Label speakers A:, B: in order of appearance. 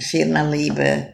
A: Firma Liba